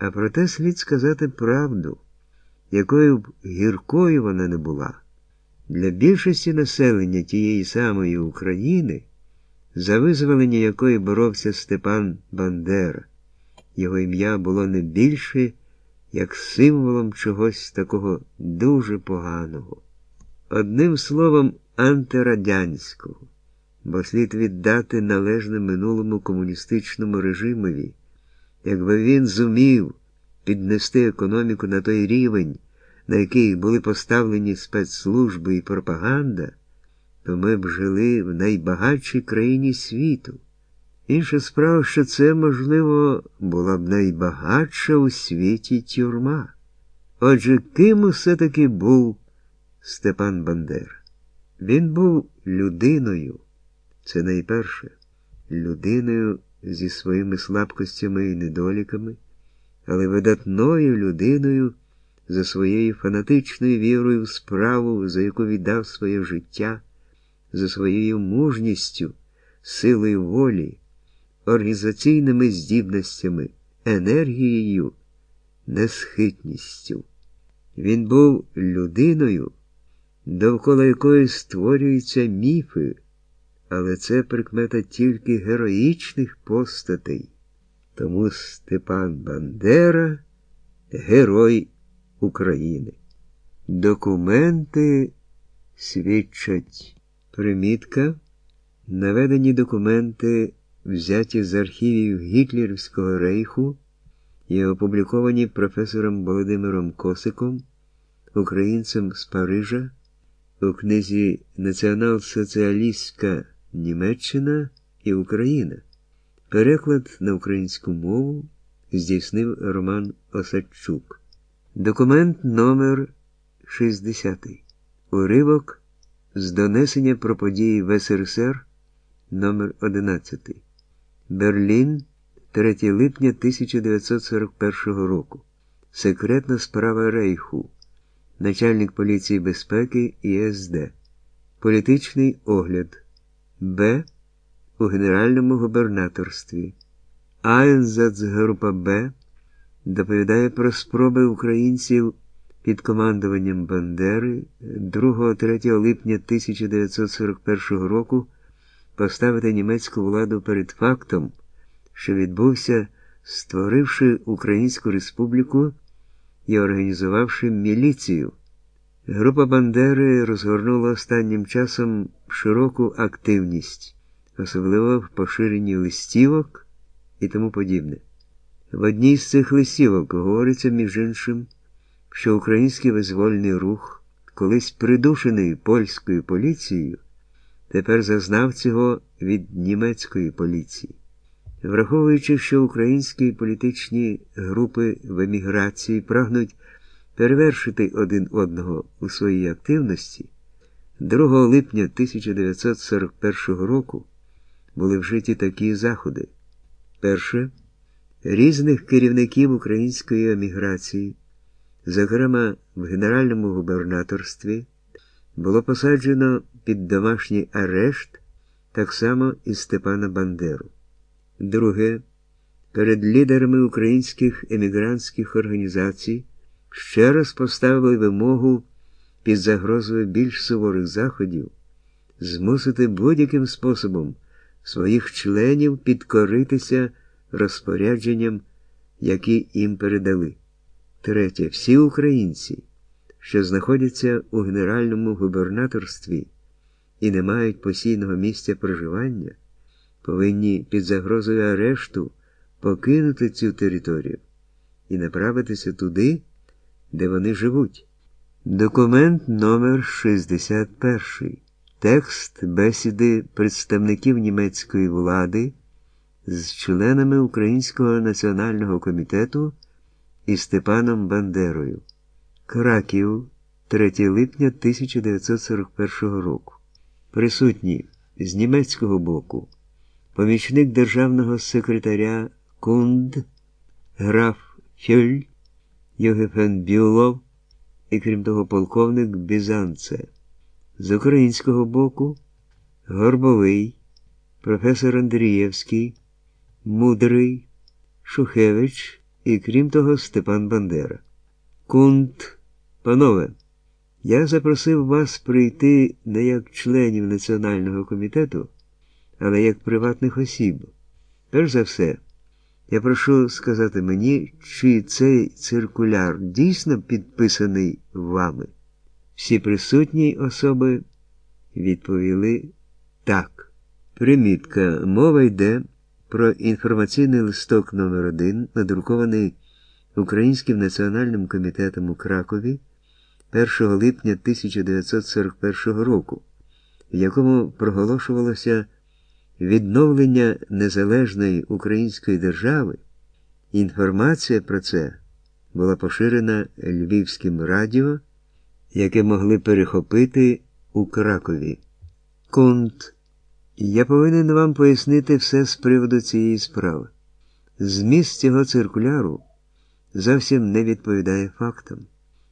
А проте слід сказати правду, якою б гіркою вона не була. Для більшості населення тієї самої України, за визволення якої боровся Степан Бандера, його ім'я було не більше, як символом чогось такого дуже поганого. Одним словом, антирадянського, бо слід віддати належне минулому комуністичному режимові, якби він зумів піднести економіку на той рівень, на який були поставлені спецслужби і пропаганда, то ми б жили в найбагатшій країні світу. Інша справа, що це, можливо, була б найбагатша у світі тюрма. Отже, ким усе таки був Степан Бандера? Він був людиною, це найперше, людиною зі своїми слабкостями і недоліками, але видатною людиною за своєю фанатичною вірою в справу, за яку віддав своє життя, за своєю мужністю, силою волі, організаційними здібностями, енергією, несхитністю. Він був людиною, довкола якої створюються міфи, але це прикмета тільки героїчних постатей. Тому Степан Бандера герой України. Документи свідчать примітка, наведені документи, взяті з архівів Гітлерівського рейху і опубліковані професором Володимиром Косиком, українцем з Парижа, у книзі Націонал-соціалістська Німеччина і Україна. Переклад на українську мову здійснив Роман Осадчук. Документ номер 60 Уривок з донесення про події в СРСР номер 11 Берлін 3 липня 1941 року. Секретна справа Рейху. Начальник поліції безпеки ІСД. Політичний огляд. Б. У Генеральному губернаторстві. Айнзацгрупа Б доповідає про спроби українців під командуванням Бандери 2-3 липня 1941 року поставити німецьку владу перед фактом, що відбувся, створивши Українську Республіку і організувавши міліцію. Група Бандери розгорнула останнім часом широку активність, особливо в поширенні листівок і тому подібне. В одній з цих листівок говориться, між іншим, що український визвольний рух, колись придушений польською поліцією, тепер зазнав цього від німецької поліції. Враховуючи, що українські політичні групи в еміграції прагнуть перевершити один одного у своїй активності, 2 липня 1941 року були вжиті такі заходи. Перше, різних керівників української еміграції, зокрема в Генеральному губернаторстві, було посаджено під домашній арешт так само і Степана Бандеру. Друге, перед лідерами українських емігрантських організацій ще раз поставили вимогу під загрозою більш суворих заходів змусити будь-яким способом своїх членів підкоритися розпорядженням, які їм передали. Третє, всі українці, що знаходяться у Генеральному губернаторстві і не мають постійного місця проживання, повинні під загрозою арешту покинути цю територію і направитися туди, де вони живуть. Документ номер 61 Текст бесіди представників німецької влади з членами Українського національного комітету і Степаном Бандерою. Краків 3 липня 1941 року. Присутні з німецького боку помічник державного секретаря Кунд, граф Фьоль, Йогефен Бюлов і, крім того, полковник Бізанце. З українського боку Горбовий, професор Андрієвський, Мудрий, Шухевич, і крім того, Степан Бандера. Кунт, панове, я запросив вас прийти не як членів Національного комітету, але як приватних осіб. Перш за все, я прошу сказати мені, чи цей циркуляр дійсно підписаний вами. Всі присутні особи відповіли так. Примітка. Мова йде про інформаційний листок номер 1 надрукований Українським національним комітетом у Кракові 1 липня 1941 року, в якому проголошувалося відновлення незалежної української держави. Інформація про це була поширена Львівським радіо, яке могли перехопити у Кракові. Кунт. Я повинен вам пояснити все з приводу цієї справи. Зміст цього циркуляру зовсім не відповідає фактам.